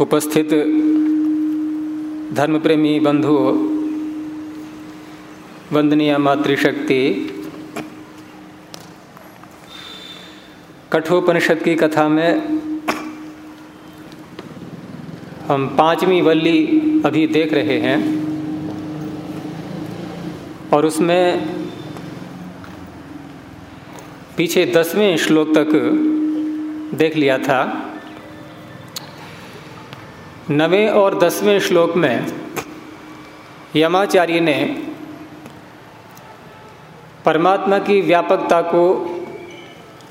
उपस्थित धर्म प्रेमी बंधु, वंदनीय मातृशक्ति, कठोपनिषद की कथा में हम पांचवी वल्ली अभी देख रहे हैं और उसमें पीछे दसवें श्लोक तक देख लिया था। नवें और दसवें श्लोक में यमाचार्य ने परमात्मा की व्यापकता को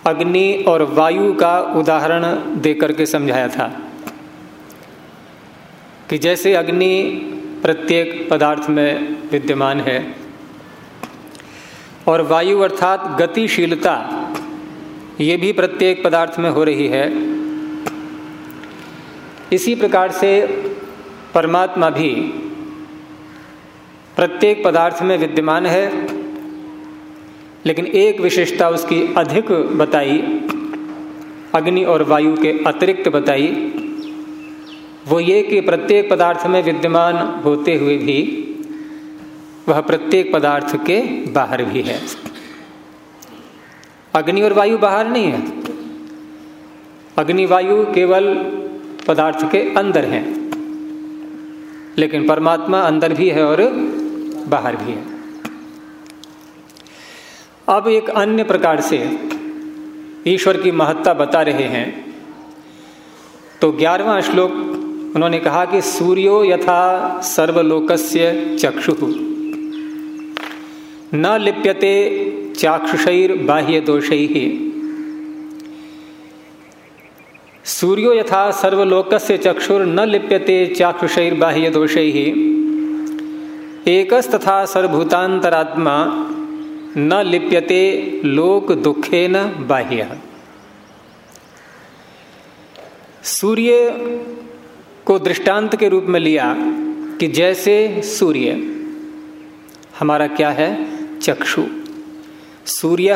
अग्नि और वायु का उदाहरण देकर के समझाया था कि जैसे अग्नि प्रत्येक पदार्थ में विद्यमान है और वायु अर्थात गतिशीलता ये भी प्रत्येक पदार्थ में हो रही है इसी प्रकार से परमात्मा भी प्रत्येक पदार्थ में विद्यमान है, लेकिन एक विशेषता उसकी अधिक बताई, अग्नि और वायु के अतिरिक्त बताई, वो ये कि प्रत्येक पदार्थ में विद्यमान होते हुए भी वह प्रत्येक पदार्थ के बाहर भी है। अग्नि और वायु बाहर नहीं है। अग्नि वायु केवल पदार्थ के अंदर हैं। लेकिन परमात्मा अंदर भी है और बाहर भी है। अब एक अन्य प्रकार से ईश्वर की महत्ता बता रहे हैं। तो ग्यारहवा श्लोक, उन्होंने कहा कि सूर्यो यथा सर्वलोकस्य चक्षु। न लिप्यते चाक्षुषैर बाह्य दोषै सूर्यो यथा सर्वलोकस्य चक्षुर न लिप्यते चाक्षुषैर बाह्य दोषै। एकस्तथा सर्वभूतांतरात्मा न लिप्यते लोक दुखे न बाह्य। सूर्य को दृष्टांत के रूप में लिया कि जैसे सूर्य, हमारा क्या है? चक्षु। सूर्य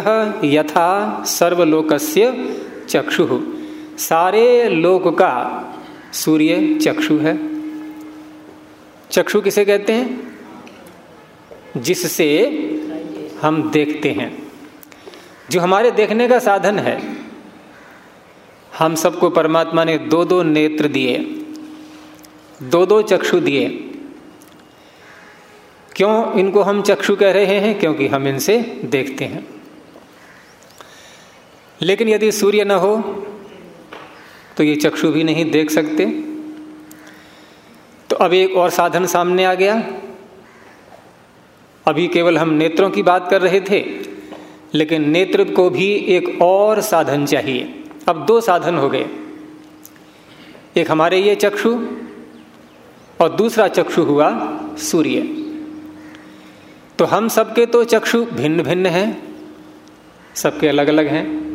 यथा सर्वलोकस्य चक्षु। सारे लोक का सूर्य चक्षु है। चक्षु किसे कहते हैं? जिससे हम देखते हैं। जो हमारे देखने का साधन है, हम सबको परमात्मा ने दो दो नेत्र दिए दो दो चक्षु दिए। क्यों इनको हम चक्षु कह रहे हैं? क्योंकि हम इनसे देखते हैं। लेकिन यदि सूर्य न हो तो ये चक्षु भी नहीं देख सकते। तो अब एक और साधन सामने आ गया। अभी केवल हम नेत्रों की बात कर रहे थे, लेकिन नेत्र को भी एक और साधन चाहिए। अब दो साधन हो गए। एक हमारे ये चक्षु और दूसरा चक्षु हुआ सूर्य। तो हम सबके तो चक्षु भिन्न भिन्न हैं, सबके अलग अलग हैं।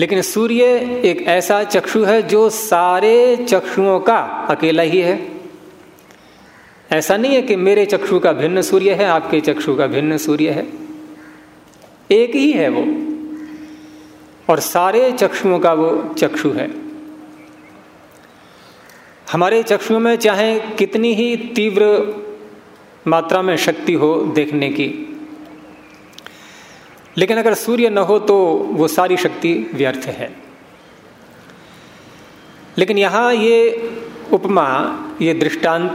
लेकिन सूर्य एक ऐसा चक्षु है जो सारे चक्षुओं का अकेला ही है। ऐसा नहीं है कि मेरे चक्षु का भिन्न सूर्य है, आपके चक्षु का भिन्न सूर्य है। एक ही है वो, और सारे चक्षुओं का वो चक्षु है। हमारे चक्षुओं में चाहे कितनी ही तीव्र मात्रा में शक्ति हो देखने की लेकिन अगर सूर्य न हो तो वो सारी शक्ति व्यर्थ है। लेकिन यहाँ ये उपमा, ये दृष्टांत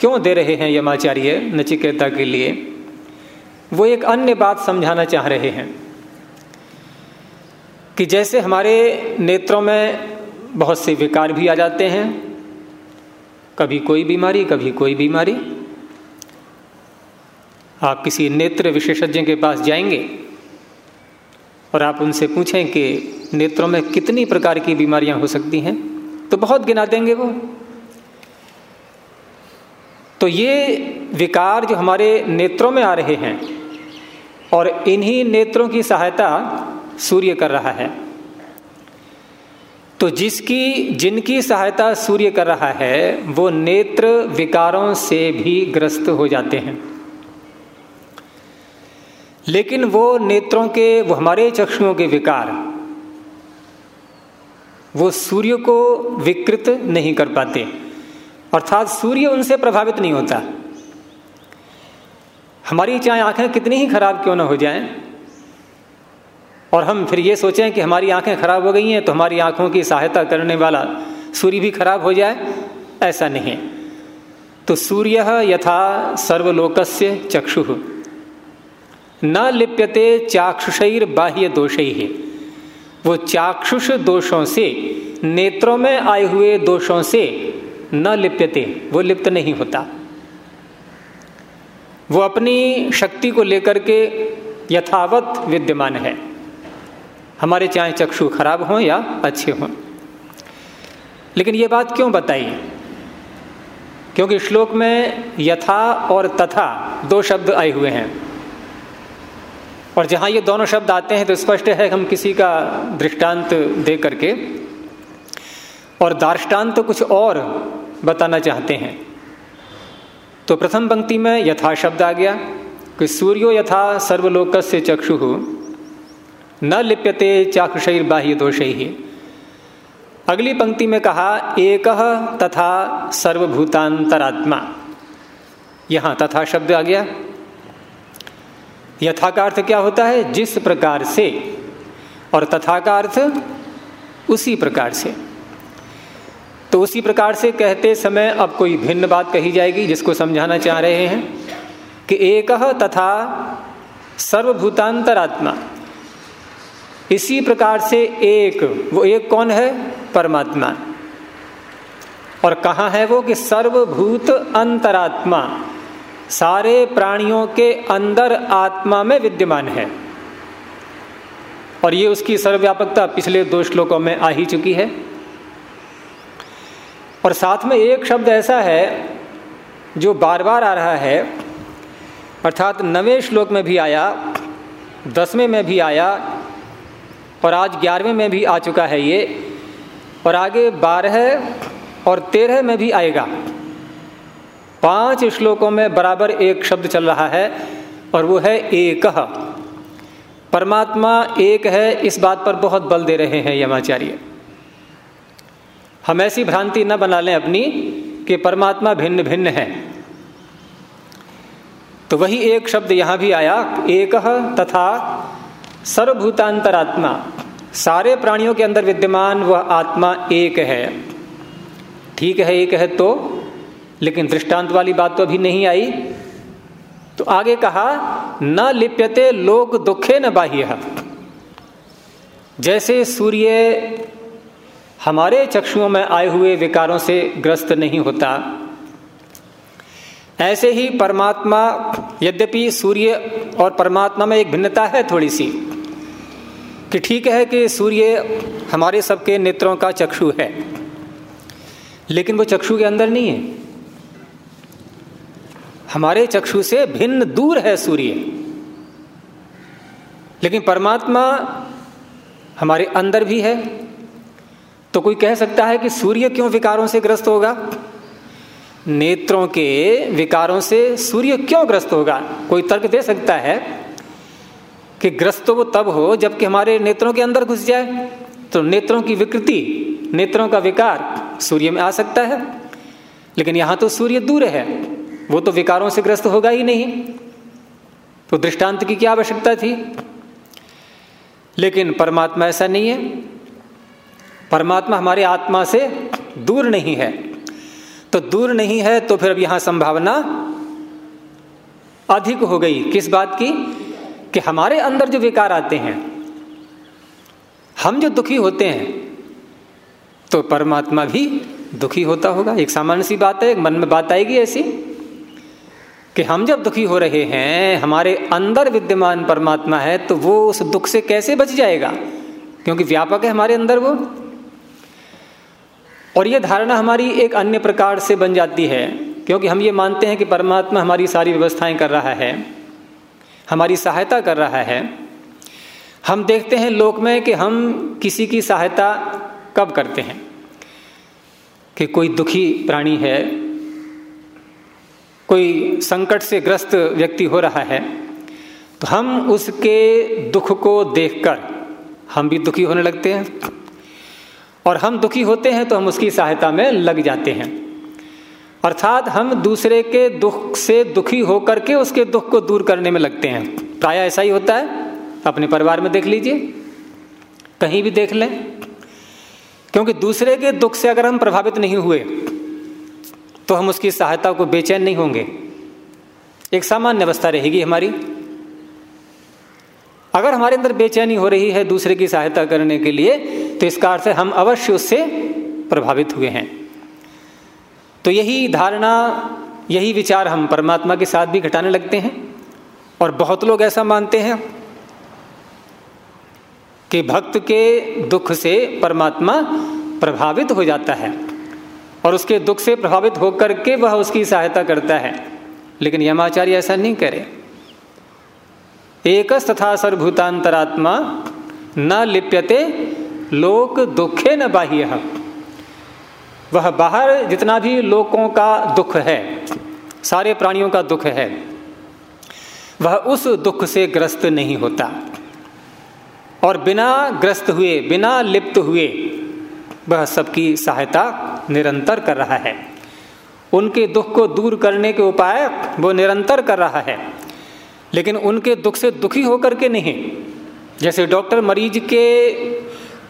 क्यों दे रहे हैं यमाचार्य नचिकेता के लिए? वो एक अन्य बात समझाना चाह रहे हैं कि जैसे हमारे नेत्रों में बहुत से विकार भी आ जाते हैं, कभी कोई बीमारी, कभी कोई बीमारी आप किसी नेत्र विशेषज्ञ के पास जाएँगे और आप उनसे पूछें कि नेत्रों में कितनी प्रकार की बीमारियाँ हो सकती हैं तो बहुत गिना देंगे वो। तो ये विकार जो हमारे नेत्रों में आ रहे हैं और इन्हीं नेत्रों की सहायता सूर्य कर रहा है। तो जिसकी, जिनकी सहायता सूर्य कर रहा है, वो नेत्र विकारों से भी ग्रस्त हो जाते हैं। लेकिन वो नेत्रों के, वो हमारे चक्षुओं के विकार। वो सूर्य को विकृत नहीं कर पाते। अर्थात सूर्य उनसे प्रभावित नहीं होता। हमारी चाहे आँखें कितनी ही खराब क्यों ना हो जाएँ, और हम फिर ये सोचें कि हमारी आँखें खराब हो गई हैं तो हमारी आँखों की सहायता करने वाला सूर्य भी खराब हो जाए, ऐसा नहीं। तो सूर्य यथा सर्वलोकस्य चक्षु। न लिप्यते चाक्षुषैर बाह्य दोष ही वो चाक्षुष दोषों से, नेत्रों में आए हुए दोषों से न लिप्यते, वो लिप्त नहीं होता। वो अपनी शक्ति को लेकर के यथावत विद्यमान है। हमारे चाहे चक्षु खराब हों या अच्छे हों। लेकिन ये बात क्यों बताई? क्योंकि श्लोक में यथा और तथा दो शब्द आए हुए हैं। और जहाँ ये दोनों शब्द आते हैं तो स्पष्ट है हम किसी का दृष्टांत दे करके। और दार्ष्टान्त तो कुछ और बताना चाहते हैं। तो प्रथम पंक्ति में यथा शब्द आ गया कि सूर्यो यथा सर्वलोक से चक्षु, न लिप्यते चाक्षुषैर बाह्य दोष ही अगली पंक्ति में कहा, एक तथा सर्वभूतांतरात्मा। यहाँ तथा शब्द आ गया। यथा का अर्थ क्या होता है? जिस प्रकार से। और तथा का अर्थ उसी प्रकार से। तो उसी प्रकार से कहते समय अब कोई भिन्न बात कही जाएगी, जिसको समझाना चाह रहे हैं कि एक तथा सर्वभूतांतरात्मा। इसी प्रकार से एक, वो एक कौन है? परमात्मा। और कहा है वो? कि सर्वभूत अंतरात्मा। सारे प्राणियों के अंदर आत्मा में विद्यमान है। और ये उसकी सर्वव्यापकता पिछले दो श्लोकों में आ ही चुकी है। और साथ में एक शब्द ऐसा है जो बार बार आ रहा है, अर्थात नवे श्लोक में भी आया, दसवें में भी आया, और आज ग्यारहवें में भी आ चुका है ये, और आगे बारह और तेरह में भी आएगा। पाँच श्लोकों में बराबर एक शब्द चल रहा है, और वो है एक। परमात्मा एक है, इस बात पर बहुत बल दे रहे हैं यमाचार्य। हम ऐसी भ्रांति न बना लें अपनी कि परमात्मा भिन्न भिन्न है। तो वही एक शब्द यहाँ भी आया, एक तथा सर्वभूतांतरात्मा। सारे प्राणियों के अंदर विद्यमान वह आत्मा एक है। ठीक है, एक है तो लेकिन दृष्टांत वाली बात तो अभी नहीं आई। तो आगे कहा, न लिप्यते लोक दुखे न बाह्य। जैसे सूर्य हमारे चक्षुओं में आए हुए विकारों से ग्रस्त नहीं होता, ऐसे ही परमात्मा, यद्यपि सूर्य और परमात्मा में एक भिन्नता है थोड़ी सी कि ठीक है कि सूर्य हमारे सबके नेत्रों का चक्षु है, लेकिन वो चक्षु के अंदर नहीं है। हमारे चक्षु से भिन्न दूर है सूर्य। लेकिन परमात्मा हमारे अंदर भी है। तो कोई कह सकता है कि सूर्य क्यों विकारों से ग्रस्त होगा? नेत्रों के विकारों से सूर्य क्यों ग्रस्त होगा? कोई तर्क दे सकता है कि ग्रस्त वो तब हो जबकि हमारे नेत्रों के अंदर घुस जाए? तो नेत्रों की विकृति, नेत्रों का विकार सूर्य में आ सकता है। लेकिन यहाँ तो सूर्य दूर है। वो तो विकारों से ग्रस्त होगा ही नहीं। तो दृष्टांत की क्या आवश्यकता थी? लेकिन परमात्मा ऐसा नहीं है। परमात्मा हमारे आत्मा से दूर नहीं है। तो दूर नहीं है तो फिर अब यहाँ संभावना अधिक हो गई। किस बात की? कि हमारे अंदर जो विकार आते हैं, हम जो दुखी होते हैं तो परमात्मा भी दुखी होता होगा। एक सामान्य सी बात है, एक मन में बात आएगी ऐसी। कि हम जब दुखी हो रहे हैं, हमारे अंदर विद्यमान परमात्मा है तो वो उस दुख से कैसे बच जाएगा? क्योंकि व्यापक है हमारे अंदर वो। और ये धारणा हमारी एक अन्य प्रकार से बन जाती है, क्योंकि हम ये मानते हैं कि परमात्मा हमारी सारी व्यवस्थाएँ कर रहा है, हमारी सहायता कर रहा है। हम देखते हैं लोक में कि हम किसी की सहायता कब करते हैं? कि कोई दुखी प्राणी है कोई संकट से ग्रस्त व्यक्ति हो रहा है तो हम उसके दुख को देखकर हम भी दुखी होने लगते हैं। और हम दुखी होते हैं तो हम उसकी सहायता में लग जाते हैं। अर्थात हम दूसरे के दुख से दुखी होकर के उसके दुख को दूर करने में लगते हैं। प्राय ऐसा ही होता है। अपने परिवार में देख लीजिए। कहीं भी देख लें। क्योंकि दूसरे के दुख से अगर हम प्रभावित नहीं हुए तो हम उसकी सहायता को बेचैन नहीं होंगे। एक सामान्य अवस्था रहेगी हमारी। अगर हमारे अंदर बेचैनी हो रही है दूसरे की सहायता करने के लिए तो इसका अर्थ से हम अवश्य उससे प्रभावित हुए हैं। तो यही धारणा, यही विचार हम परमात्मा के साथ भी घटाने लगते हैं और बहुत लोग ऐसा मानते हैं कि भक्त के दुख से परमात्मा प्रभावित हो जाता है। और उसके दुख से प्रभावित होकर के वह उसकी सहायता करता है। लेकिन यमाचार्य ऐसा नहीं करे। एक तथा सर्वभूतांतरात्मा न लिप्यते, लोक दुखे न बाह्य। वह बाहर जितना भी लोगों का दुख है, सारे प्राणियों का दुख है, वह उस दुख से ग्रस्त नहीं होता। और बिना ग्रस्त हुए, बिना लिप्त हुए वह सबकी सहायता निरंतर कर रहा है। उनके दुख को दूर करने के उपाय वो निरंतर कर रहा है। लेकिन उनके दुख से दुखी होकर के नहीं। जैसे डॉक्टर मरीज़ के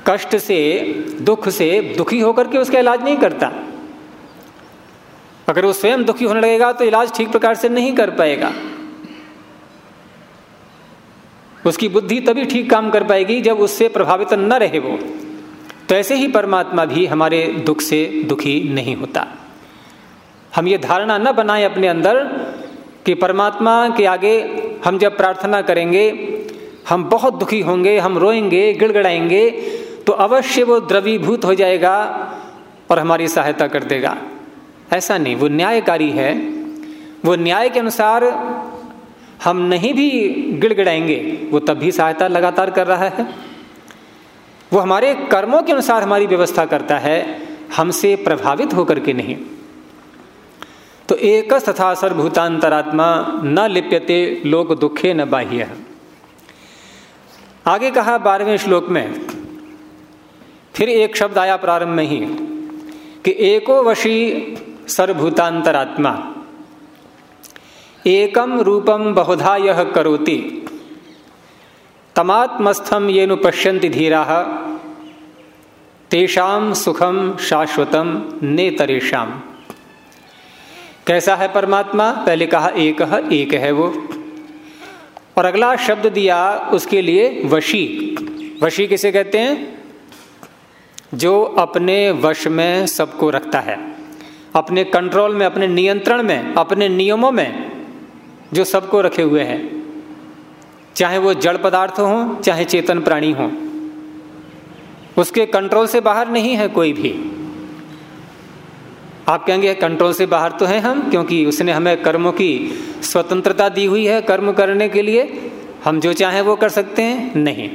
कष्ट से, दुख से दुखी होकर के उसका इलाज नहीं करता। अगर वो स्वयं दुखी होने लगेगा तो इलाज ठीक प्रकार से नहीं कर पाएगा। उसकी बुद्धि तभी ठीक काम कर पाएगी जब उससे प्रभावित न रहे वो। तो ऐसे ही परमात्मा भी हमारे दुख से दुखी नहीं होता। हम ये धारणा न बनाएँ अपने अंदर कि परमात्मा के आगे हम जब प्रार्थना करेंगे, हम बहुत दुखी होंगे, हम रोएँगे, गिड़गड़ाएँगे तो अवश्य वो द्रवीभूत हो जाएगा और हमारी सहायता कर देगा। ऐसा नहीं, वो न्यायकारी है। वो न्याय के अनुसार हम नहीं भी गिड़गिड़ाएँगे, वो तब भी सहायता लगातार कर रहा है। वो हमारे कर्मों के अनुसार हमारी व्यवस्था करता है, हमसे प्रभावित होकर के नहीं। तो एक तथा सर्वभूतांतरात्मा न लिप्यते, लोक दुखे न बाह्य। आगे कहा बारहवें श्लोक में, फिर एक शब्द आया प्रारंभ में ही, कि एको वशी सर्वभूतांतरात्मा। एकम रूपम बहुधा यह करोति। तमात्मस्थम ये नु पश्यन्ति धीरा। तेषाम सुखम शाश्वतम नेतरेशम कैसा है परमात्मा? पहले कहा, एक है एक है वो। और अगला शब्द दिया उसके लिए वशी। वशी किसे कहते हैं? जो अपने वश में सबको रखता है। अपने कंट्रोल में, अपने नियंत्रण में, अपने नियमों में जो सबको रखे हुए हैं। चाहे वो जड़ पदार्थ हो, चाहे चेतन प्राणी हो, उसके कंट्रोल से बाहर नहीं है कोई भी। आप कहेंगे कंट्रोल से बाहर तो हैं हम, क्योंकि उसने हमें कर्मों की स्वतंत्रता दी हुई है, कर्म करने के लिए। हम जो चाहें वो कर सकते हैं। नहीं।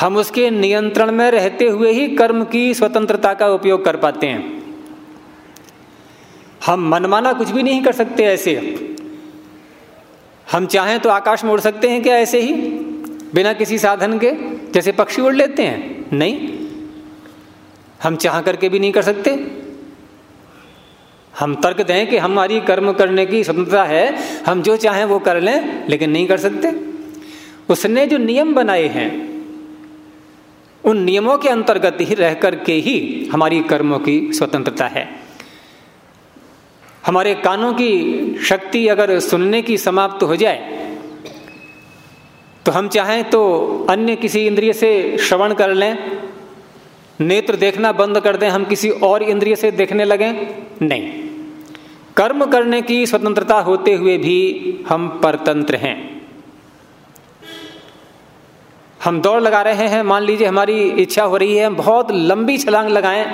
हम उसके नियंत्रण में रहते हुए ही कर्म की स्वतंत्रता का उपयोग कर पाते हैं। हम मनमाना कुछ भी नहीं कर सकते ऐसे। हम चाहें तो आकाश में उड़ सकते हैं क्या ऐसे ही? बिना किसी साधन के? जैसे पक्षी उड़ लेते हैं? नहीं। हम चाह करके भी नहीं कर सकते। हम तर्क दें कि हमारी कर्म करने की स्वतंत्रता है। हम जो चाहें वो कर लें, लेकिन नहीं कर सकते। उसने जो नियम बनाए हैं, उन नियमों के अंतर्गत ही रह करके ही हमारी कर्मों की स्वतंत्रता है। हमारे कानों की शक्ति अगर सुनने की समाप्त हो जाए तो हम चाहें तो अन्य किसी इंद्रिय से श्रवण कर लें, नेत्र देखना बंद कर दें, हम किसी और इंद्रिय से देखने लगें, नहीं। कर्म करने की स्वतंत्रता होते हुए भी हम परतंत्र हैं। हम दौड़ लगा रहे हैं, मान लीजिए हमारी इच्छा हो रही है हम बहुत लंबी छलांग लगाएँ,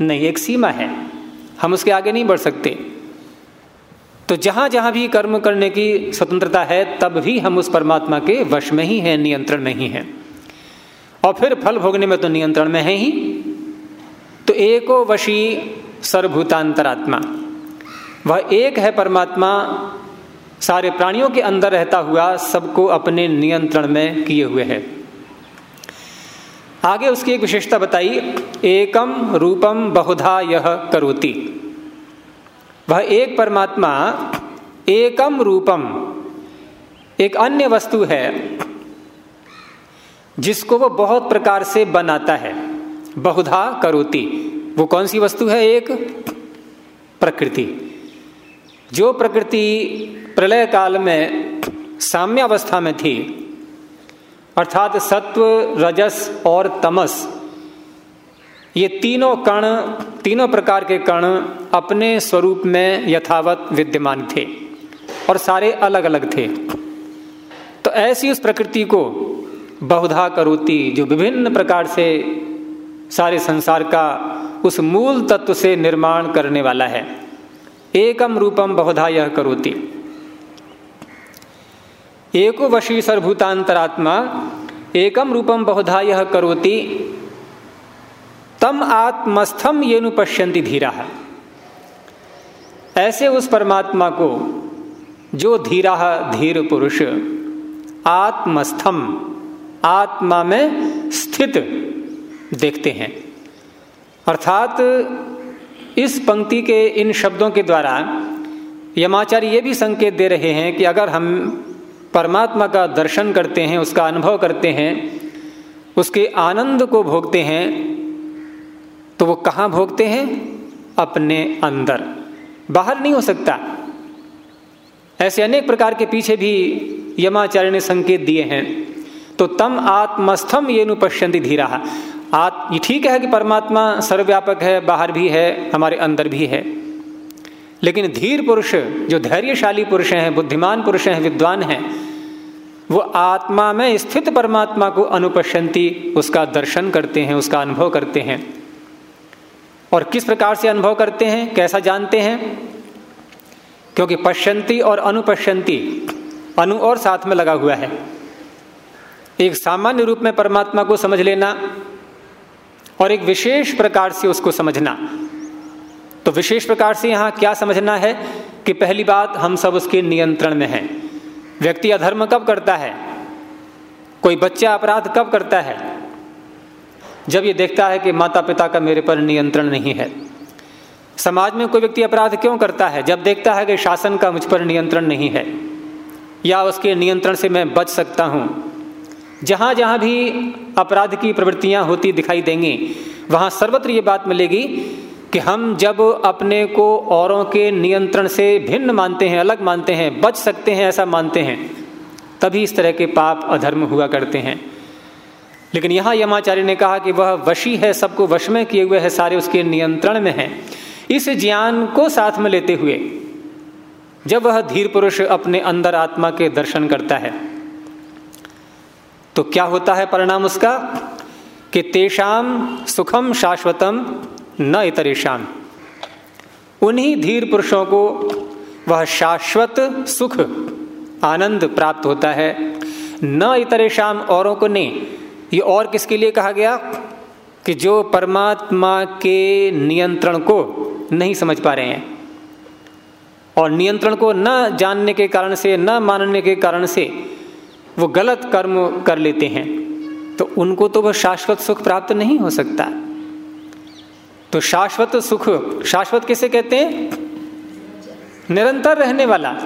नहीं, एक सीमा है, हम उसके आगे नहीं बढ़ सकते। तो जहाँ जहाँ भी कर्म करने की स्वतंत्रता है, तब भी हम उस परमात्मा के वश में ही हैं, नियंत्रण में ही हैं। और फिर फल भोगने में तो नियंत्रण में है ही। तो एको वशी सर्वभूतांतरात्मा। वह एक है परमात्मा, सारे प्राणियों के अंदर रहता हुआ सबको अपने नियंत्रण में किए हुए है। आगे उसकी एक विशेषता बताई, एकम रूपम बहुधा यह करोति। वह एक परमात्मा, एकम रूपम, एक अन्य वस्तु है, जिसको वो बहुत प्रकार से बनाता है। बहुधा करोती। वो कौन सी वस्तु है? एक प्रकृति। जो प्रकृति प्रलय काल में साम्यावस्था में थी, अर्थात सत्व, रजस और तमस ये तीनों कण, तीनों प्रकार के कण अपने स्वरूप में यथावत विद्यमान थे और सारे अलग अलग थे। तो ऐसी उस प्रकृति को बहुधा करोती, जो विभिन्न प्रकार से सारे संसार का उस मूल तत्व से निर्माण करने वाला है, एकम रूपम बहुधा यह करोती। एको वशी सर्वभूतांतरात्मा एकम रूपम बहुधा यह करोती तम आत्मस्थम ये नु पश्यंती धीरा। ऐसे उस परमात्मा को जो धीरा, धीर पुरुष, आत्मस्थम, आत्मा में स्थित देखते हैं। अर्थात इस पंक्ति के इन शब्दों के द्वारा यमाचार्य ये भी संकेत दे रहे हैं कि अगर हम परमात्मा का दर्शन करते हैं, उसका अनुभव करते हैं, उसके आनंद को भोगते हैं तो वो कहाँ भोगते हैं? अपने अंदर। बाहर नहीं हो सकता। ऐसे अनेक प्रकार के पीछे भी यमाचार्य ने संकेत दिए हैं। तो तम आत्मस्थम ये नु पश्यंती धीरा। आत ठीक है कि परमात्मा सर्वव्यापक है, बाहर भी है, हमारे अंदर भी है। लेकिन धीर पुरुष, जो धैर्यशाली पुरुष हैं, बुद्धिमान पुरुष हैं, विद्वान हैं, वो आत्मा में स्थित परमात्मा को अनुपश्यंती, उसका दर्शन करते हैं, उसका अनुभव करते हैं। और किस प्रकार से अनुभव करते हैं, कैसा जानते हैं? क्योंकि पश्यंती और अनुपश्यंती अनु और साथ में लगा हुआ है। एक सामान्य रूप में परमात्मा को समझ लेना और एक विशेष प्रकार से उसको समझना। तो विशेष प्रकार से यहाँ क्या समझना है कि पहली बात, हम सब उसके नियंत्रण में हैं। व्यक्ति अधर्म कब करता है? कोई बच्चा अपराध कब करता है? जब ये देखता है कि माता पिता का मेरे पर नियंत्रण नहीं है। समाज में कोई व्यक्ति अपराध क्यों करता है? जब देखता है कि शासन का मुझ पर नियंत्रण नहीं है, या उसके नियंत्रण से मैं बच सकता हूँ। जहाँ जहाँ भी अपराध की प्रवृत्तियाँ होती दिखाई देंगी, वहाँ सर्वत्र ये बात मिलेगी कि हम जब अपने को औरों के नियंत्रण से भिन्न मानते हैं, अलग मानते हैं, बच सकते हैं, ऐसा मानते हैं, तभी इस तरह के पाप अधर्म हुआ करते हैं। लेकिन यहाँ यमाचार्य ने कहा कि वह वशी है, सबको वश में किए हुए है, सारे उसके नियंत्रण में है। इस ज्ञान को साथ में लेते हुए जब वह धीर पुरुष अपने अंदर आत्मा के दर्शन करता है तो क्या होता है परिणाम उसका? कि तेषाम सुखम शाश्वतम न इतरेशम उन्हीं धीर पुरुषों को वह शाश्वत सुख, आनंद प्राप्त होता है। न इतरेशम औरों को नहीं ये और किसके लिए कहा गया? कि जो परमात्मा के नियंत्रण को नहीं समझ पा रहे हैं और नियंत्रण को न जानने के कारण से, न मानने के कारण से वो गलत कर्म कर लेते हैं तो उनको तो वह शाश्वत सुख प्राप्त नहीं हो सकता। तो शाश्वत सुख, शाश्वत किसे कहते हैं? निरंतर रहने वाला।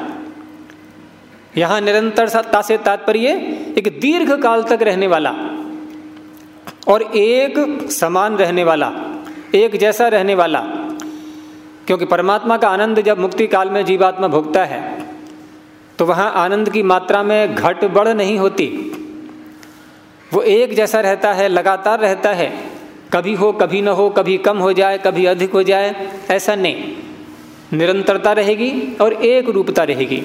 यहाँ निरंतरता से तात्पर्य एक दीर्घ काल तक रहने वाला। और एक समान रहने वाला, एक जैसा रहने वाला। क्योंकि परमात्मा का आनंद जब मुक्ति काल में जीवात्मा भोगता है तो वहाँ आनंद की मात्रा में घट बढ़ नहीं होती। वो एक जैसा रहता है, लगातार रहता है। कभी हो, कभी न हो, कभी कम हो जाए, कभी अधिक हो जाए, ऐसा नहीं। निरंतरता रहेगी और एक रूपता रहेगी।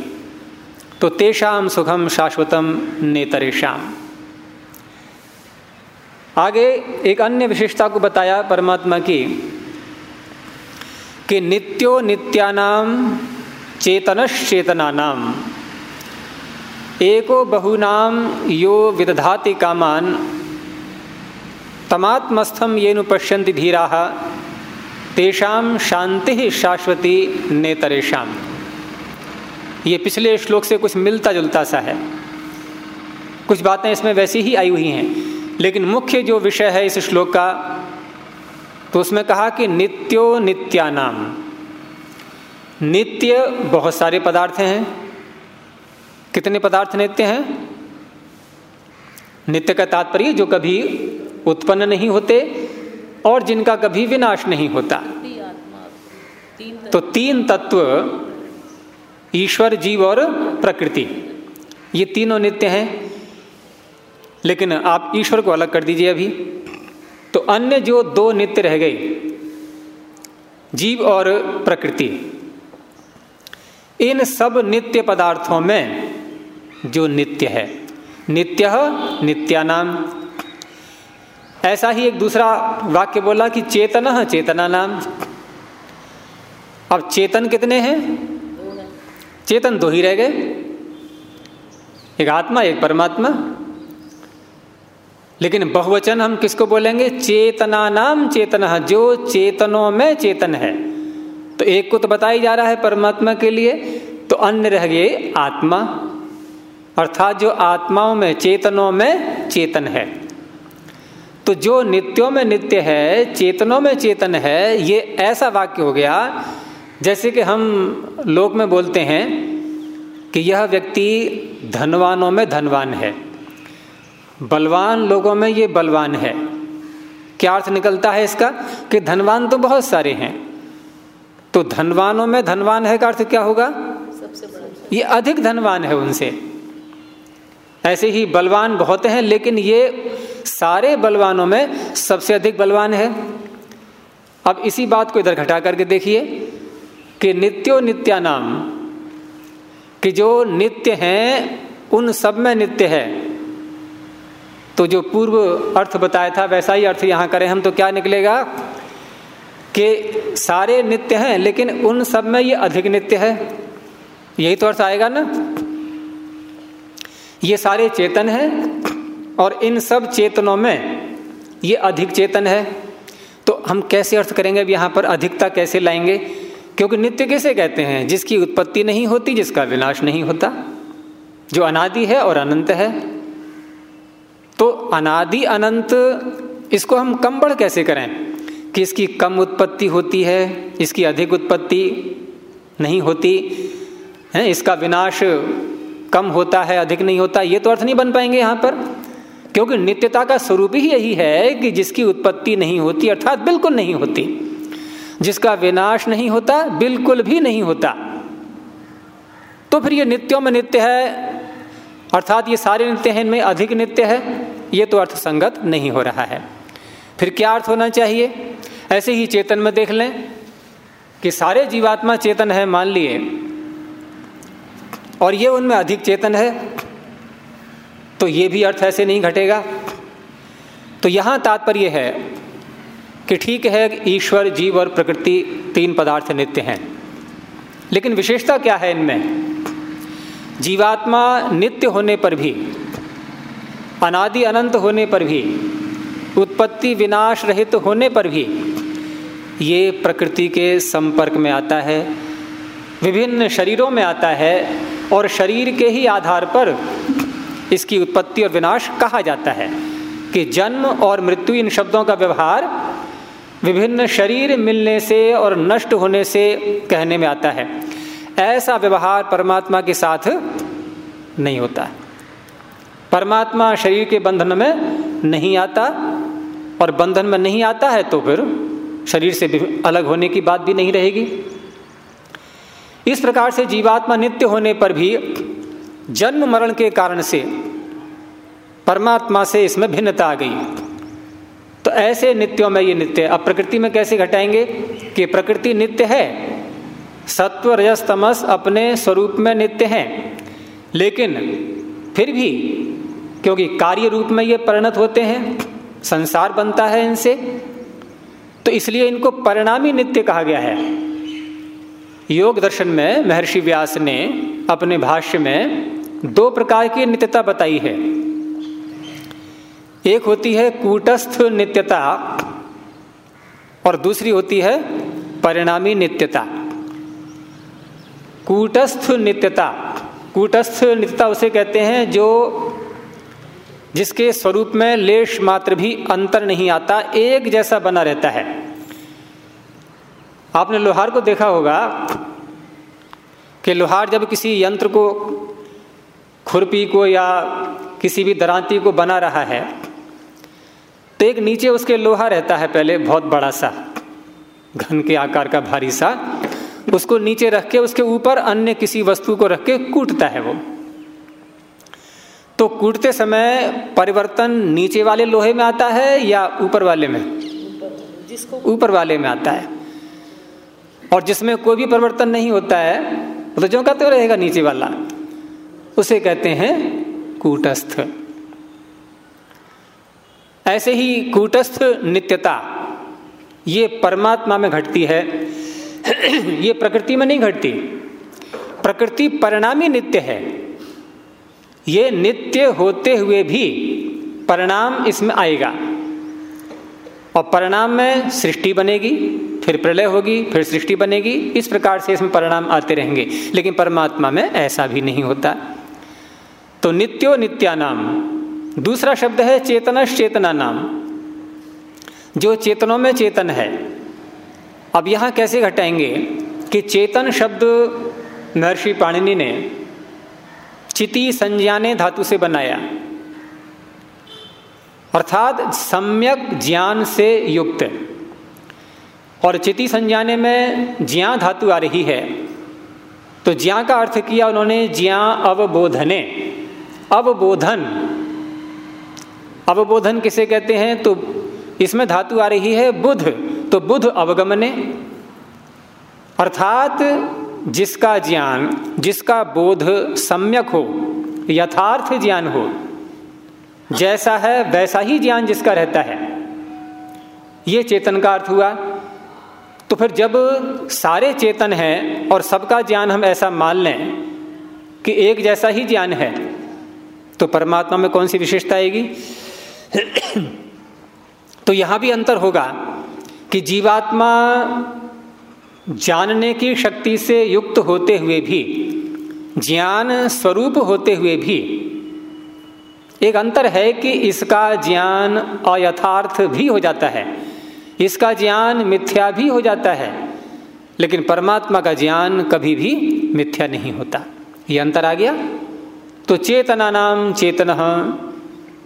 तो तेषाम सुखम शाश्वतम नेतरेशम आगे एक अन्य विशेषता को बताया परमात्मा की, कि नित्यो नित्यानाम चेतनश्चेतना नाम एको बहुनाम यो विदधाति कामान। तमात्मस्थम ये नु धीरा। तेषाम शांति शाश्वती नेतरेशम ये पिछले श्लोक से कुछ मिलता जुलता सा है। कुछ बातें इसमें वैसी ही आई हुई हैं। लेकिन मुख्य जो विषय है इस श्लोक का तो उसमें कहा कि नित्यो नित्यानाम। नित्य बहुत सारे पदार्थ हैं। कितने पदार्थ नित्य हैं? नित्य का तात्पर्य जो कभी उत्पन्न नहीं होते और जिनका कभी विनाश नहीं होता। तो तीन तत्व, ईश्वर, जीव और प्रकृति, ये तीनों नित्य हैं। लेकिन आप ईश्वर को अलग कर दीजिए अभी। तो अन्य जो दो नित्य रह गए, जीव और प्रकृति, इन सब नित्य पदार्थों में जो नित्य है, नित्य नित्यानाम। ऐसा ही एक दूसरा वाक्य बोला कि चेतन चेतना नाम अब चेतन कितने हैं? चेतन दो ही रह गए। एक आत्मा, एक परमात्मा। लेकिन बहुवचन हम किसको बोलेंगे? चेतना नाम चेतन, जो चेतनों में चेतन है। तो एक को तो बताया जा रहा है परमात्मा के लिए तो अन्य रह गए आत्मा। अर्थात जो आत्माओं में, चेतनों में चेतन है। तो जो नित्यों में नित्य है, चेतनों में चेतन है, ये ऐसा वाक्य हो गया, जैसे कि हम लोक में बोलते हैं कि यह व्यक्ति धनवानों में धनवान है। बलवान लोगों में ये बलवान है। क्या अर्थ निकलता है इसका? कि धनवान तो बहुत सारे हैं। तो धनवानों में धनवान है का अर्थ क्या होगा? ये अधिक धनवान है उनसे। ऐसे ही बलवान बहुत हैं, लेकिन ये सारे बलवानों में सबसे अधिक बलवान है। अब इसी बात को इधर घटा करके देखिए कि नित्यो नित्यानाम, कि जो नित्य हैं, उन सब में नित्य है। तो जो पूर्व अर्थ बताया था, वैसा ही अर्थ यहाँ करें हम तो क्या निकलेगा? कि सारे नित्य हैं, लेकिन उन सब में ये अधिक नित्य है। यही तो अर्थ आएगा ना? ये सारे चेतन हैं, और इन सब चेतनों में ये अधिक चेतन है। तो हम कैसे अर्थ करेंगे, अब यहाँ पर अधिकता कैसे लाएँगे? क्योंकि नित्य कैसे कहते हैं? जिसकी उत्पत्ति नहीं होती, जिसका विनाश नहीं होता। जो अनादि है और अनंत है। तो अनादि अनंत, इसको हम कम बढ़ कैसे करें? कि इसकी कम उत्पत्ति होती है, इसकी अधिक उत्पत्ति नहीं होती, है, इसका विनाश कम होता है, अधिक नहीं होता, ये तो अर्थ नहीं बन पाएँगे यहाँ पर। क्योंकि नित्यता का स्वरूप ही यही है कि जिसकी उत्पत्ति नहीं होती, अर्थात बिल्कुल नहीं होती। जिसका विनाश नहीं होता, बिल्कुल भी नहीं होता। तो फिर ये नित्यों में नित्य है अर्थात ये सारे नित्य हैं, इनमें अधिक नित्य है, ये तो अर्थ संगत नहीं हो रहा है। फिर क्या अर्थ होना चाहिए? ऐसे ही चेतन में देख लें कि सारे जीवात्मा चेतन है, मान लिए। और ये उनमें अधिक चेतन है तो ये भी अर्थ ऐसे नहीं घटेगा। तो यहाँ तात्पर्य है कि ठीक है, ईश्वर, जीव और प्रकृति तीन पदार्थ नित्य हैं। लेकिन विशेषता क्या है इनमें? जीवात्मा नित्य होने पर भी, अनादि अनंत होने पर भी, उत्पत्ति विनाश रहित होने पर भी, ये प्रकृति के संपर्क में आता है, विभिन्न शरीरों में आता है और शरीर के ही आधार पर इसकी उत्पत्ति और विनाश कहा जाता है कि जन्म और मृत्यु इन शब्दों का व्यवहार विभिन्न शरीर मिलने से और नष्ट होने से कहने में आता है। ऐसा व्यवहार परमात्मा के साथ नहीं होता। परमात्मा शरीर के बंधन में नहीं आता और बंधन में नहीं आता है तो फिर शरीर से अलग होने की बात भी नहीं रहेगी। इस प्रकार से जीवात्मा नित्य होने पर भी जन्म मरण के कारण से परमात्मा से इसमें भिन्नता आ गई। तो ऐसे नित्यों में ये नित्य, अब प्रकृति में कैसे घटाएँगे कि प्रकृति नित्य है सत्व रजस तमस अपने स्वरूप में नित्य हैं। लेकिन फिर भी, क्योंकि कार्य रूप में ये परिणत होते हैं, संसार बनता है इनसे तो इसलिए इनको परिणामी नित्य कहा गया है। योग दर्शन में महर्षि व्यास ने अपने भाष्य में दो प्रकार की नित्यता बताई है। एक होती है कूटस्थ नित्यता, और दूसरी होती है परिणामी नित्यता। कूटस्थ नित्यता। कूटस्थ नित्यता उसे कहते हैं जो जिसके स्वरूप में लेश मात्र भी अंतर नहीं आता, एक जैसा बना रहता है। आपने लोहार को देखा होगा कि लोहार जब किसी यंत्र को, खुरपी को या किसी भी दरांती को बना रहा है तो एक नीचे उसके लोहा रहता है पहले, बहुत बड़ा सा, घन के आकार का भारी सा। उसको नीचे रख के, उसके ऊपर अन्य किसी वस्तु को रख के कूटता है वो। तो कूटते समय परिवर्तन नीचे वाले लोहे में आता है या ऊपर वाले में? जिसको ऊपर वाले में आता है। और जिसमें कोई भी परिवर्तन नहीं होता है तो जो कहते रहेगा नीचे वाला, उसे कहते हैं कूटस्थ। ऐसे ही कूटस्थ नित्यता, ये परमात्मा में घटती है। ये प्रकृति में नहीं घटती। प्रकृति परिणामी नित्य है। ये नित्य होते हुए भी परिणाम इसमें आएगा। और परिणाम में सृष्टि बनेगी, फिर प्रलय होगी, फिर सृष्टि बनेगी। इस प्रकार से इसमें परिणाम आते रहेंगे। लेकिन परमात्मा में ऐसा भी नहीं होता। तो नित्यो नित्यानाम। दूसरा शब्द है चेतनश चेतना नाम जो चेतनों में चेतन है अब यहाँ कैसे घटाएँगे कि चेतन शब्द महर्षि पाणिनि ने चिति संज्ञाने धातु से बनाया। अर्थात सम्यक ज्ञान से युक्त। और चिति संज्ञाने में ज्ञा धातु आ रही है। तो ज्ञा का अर्थ किया उन्होंने, ज्ञा अवबोधने। अवबोधन। अवबोधन किसे कहते हैं? तो इसमें धातु आ रही है बुध। तो बुध अवगमने, अर्थात जिसका ज्ञान, जिसका बोध सम्यक हो, यथार्थ ज्ञान हो, जैसा है वैसा ही ज्ञान जिसका रहता है। ये चेतन का अर्थ हुआ। तो फिर जब सारे चेतन हैं और सबका ज्ञान हम ऐसा मान लें कि एक जैसा ही ज्ञान है तो परमात्मा में कौन सी विशेषता आएगी? तो यहाँ भी अंतर होगा कि जीवात्मा जानने की शक्ति से युक्त होते हुए भी, ज्ञान स्वरूप होते हुए भी, एक अंतर है कि इसका ज्ञान अयथार्थ भी हो जाता है। इसका ज्ञान मिथ्या भी हो जाता है, लेकिन परमात्मा का ज्ञान कभी भी मिथ्या नहीं होता। ये अंतर आ गया। तो चेतना नाम चेतन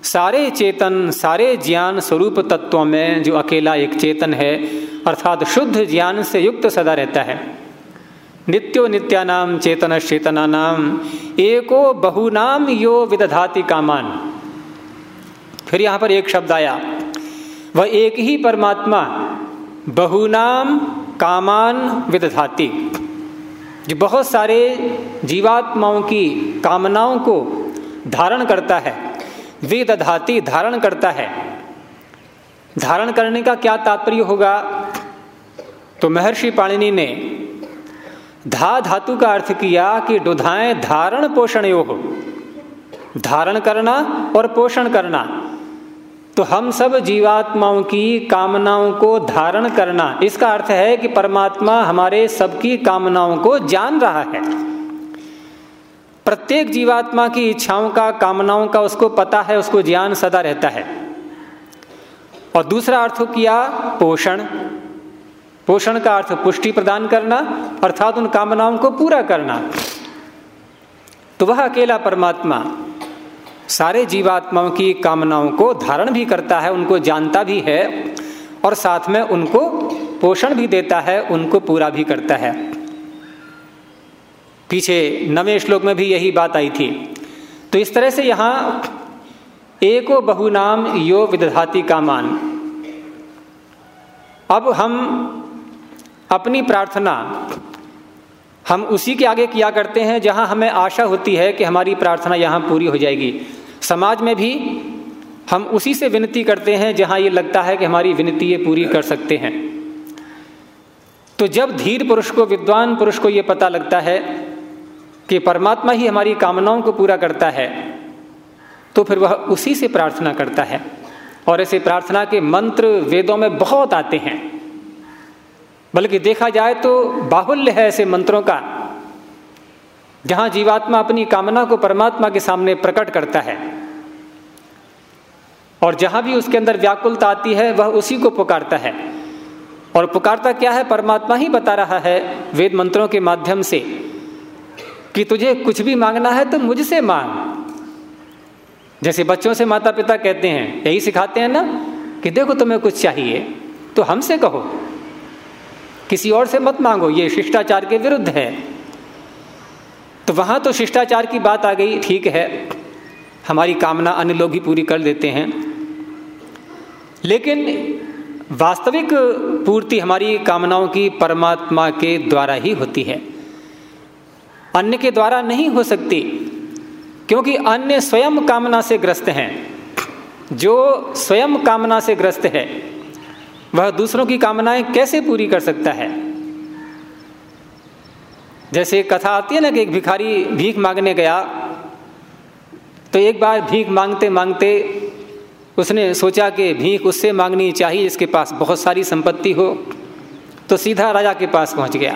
सारे चेतन, सारे ज्ञान स्वरूप तत्वों में जो अकेला एक चेतन है, अर्थात शुद्ध ज्ञान से युक्त सदा रहता है। नित्यो नित्यानाम चेतन चेतना नाम एको बहुनाम यो विदधाति कामान। फिर यहाँ पर एक शब्द आया, वह एक ही परमात्मा, बहुनाम कामान विदधाति। जो बहुत सारे जीवात्माओं की कामनाओं को धारण करता है विदधाति धारण करता है। धारण करने का क्या तात्पर्य होगा? तो महर्षि पाणिनि ने धा धातु का अर्थ किया कि दुधाएँ धारण पोषण योग धारण करना और पोषण करना। तो हम सब जीवात्माओं की कामनाओं को धारण करना, इसका अर्थ है कि परमात्मा हमारे सबकी कामनाओं को जान रहा है। प्रत्येक जीवात्मा की इच्छाओं का, कामनाओं का, उसको पता है, उसको ज्ञान सदा रहता है। और दूसरा अर्थ किया पोषण। पोषण का अर्थ पुष्टि प्रदान करना, अर्थात उन कामनाओं को पूरा करना। तो वह अकेला परमात्मा सारे जीवात्माओं की कामनाओं को धारण भी करता है, उनको जानता भी है और साथ में उनको पोषण भी देता है, उनको पूरा भी करता है। पीछे नवे श्लोक में भी यही बात आई थी। तो इस तरह से यहाँ एको बहुनाम यो विदधाति का मान अब हम अपनी प्रार्थना, हम उसी के आगे किया करते हैं जहाँ हमें आशा होती है कि हमारी प्रार्थना यहाँ पूरी हो जाएगी। समाज में भी हम उसी से विनती करते हैं जहाँ ये लगता है कि हमारी विनती ये पूरी कर सकते हैं। तो जब धीर पुरुष को, विद्वान पुरुष को ये पता लगता है कि परमात्मा ही हमारी कामनाओं को पूरा करता है तो फिर वह उसी से प्रार्थना करता है। और ऐसे प्रार्थना के मंत्र वेदों में बहुत आते हैं। बल्कि देखा जाए तो बाहुल्य है ऐसे मंत्रों का, जहाँ जीवात्मा अपनी कामना को परमात्मा के सामने प्रकट करता है। और जहाँ भी उसके अंदर व्याकुलता आती है, वह उसी को पुकारता है। और पुकारता क्या है, परमात्मा ही बता रहा है वेद मंत्रों के माध्यम से। कि तुझे कुछ भी मांगना है तो मुझसे मांग। जैसे बच्चों से माता पिता कहते हैं, यही सिखाते हैं ना, कि देखो तुम्हें कुछ चाहिए तो हमसे कहो। किसी और से मत मांगो, ये शिष्टाचार के विरुद्ध है। तो वहाँ तो शिष्टाचार की बात आ गई, ठीक है। हमारी कामना अन्य लोग ही पूरी कर देते हैं। लेकिन वास्तविक पूर्ति हमारी कामनाओं की परमात्मा के द्वारा ही होती है। अन्य के द्वारा नहीं हो सकती, क्योंकि अन्य स्वयं कामना से ग्रस्त हैं। जो स्वयं कामना से ग्रस्त है, वह दूसरों की कामनाएँ कैसे पूरी कर सकता है? जैसे कथा आती है ना कि एक भिखारी भीख मांगने गया तो एक बार भीख मांगते मांगते उसने सोचा कि भीख उससे मांगनी चाहिए जिसके पास बहुत सारी संपत्ति हो तो सीधा राजा के पास पहुँच गया।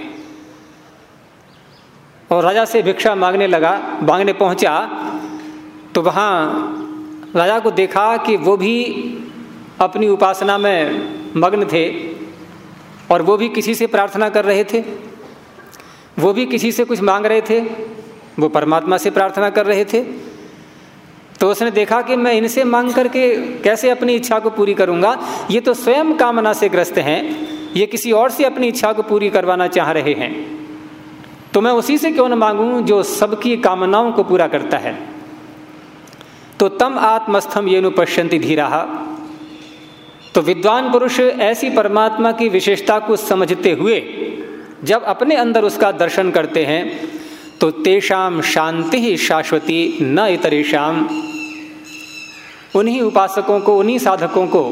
और राजा से भिक्षा मांगने लगा मांगने पहुँचा तो वहाँ राजा को देखा कि वो भी अपनी उपासना में मग्न थे और वो भी किसी से प्रार्थना कर रहे थे। वो भी किसी से कुछ मांग रहे थे, वो परमात्मा से प्रार्थना कर रहे थे। तो उसने देखा कि मैं इनसे मांग करके कैसे अपनी इच्छा को पूरी करूँगा? ये तो स्वयं कामना से ग्रस्त हैं, ये किसी और से अपनी इच्छा को पूरी करवाना चाह रहे हैं। तो मैं उसी से क्यों न मांगूं जो सबकी कामनाओं को पूरा करता है? तो तम आत्मस्थम ये पश्यंती धीरा। तो विद्वान पुरुष ऐसी परमात्मा की विशेषता को समझते हुए जब अपने अंदर उसका दर्शन करते हैं तो तेषाम शांति ही शाश्वती न इतरेशम उन्हीं उपासकों को, उन्हीं साधकों को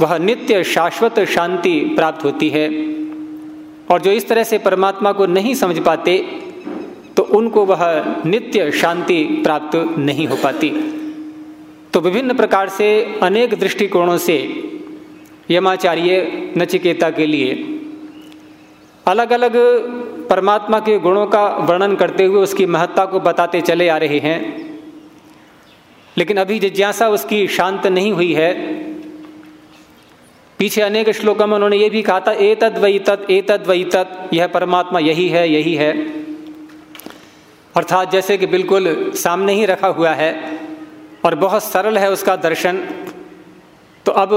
वह नित्य शाश्वत शांति प्राप्त होती है। और जो इस तरह से परमात्मा को नहीं समझ पाते तो उनको वह नित्य शांति प्राप्त नहीं हो पाती। तो विभिन्न प्रकार से, अनेक दृष्टिकोणों से यमाचार्य नचिकेता के लिए अलग अलग परमात्मा के गुणों का वर्णन करते हुए उसकी महत्ता को बताते चले आ रहे हैं। लेकिन अभी जिज्ञासा उसकी शांत नहीं हुई है पीछे अनेक श्लोकों में उन्होंने ये भी कहा था ए तद वही तत् ए तद वही तत्, यह परमात्मा यही है यही है। अर्थात जैसे कि बिल्कुल सामने ही रखा हुआ है और बहुत सरल है उसका दर्शन। तो अब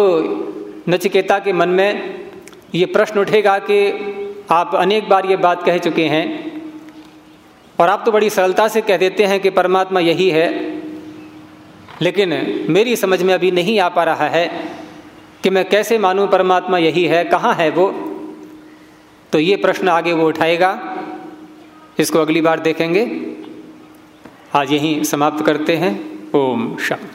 नचिकेता के मन में ये प्रश्न उठेगा कि आप अनेक बार ये बात कह चुके हैं और आप तो बड़ी सरलता से कह देते हैं कि परमात्मा यही है, लेकिन मेरी समझ में अभी नहीं आ पा रहा है कि मैं कैसे मानूं परमात्मा यही है, कहाँ है वो? तो ये प्रश्न आगे वो उठाएगा। इसको अगली बार देखेंगे। आज यहीं समाप्त करते हैं। ओम शांति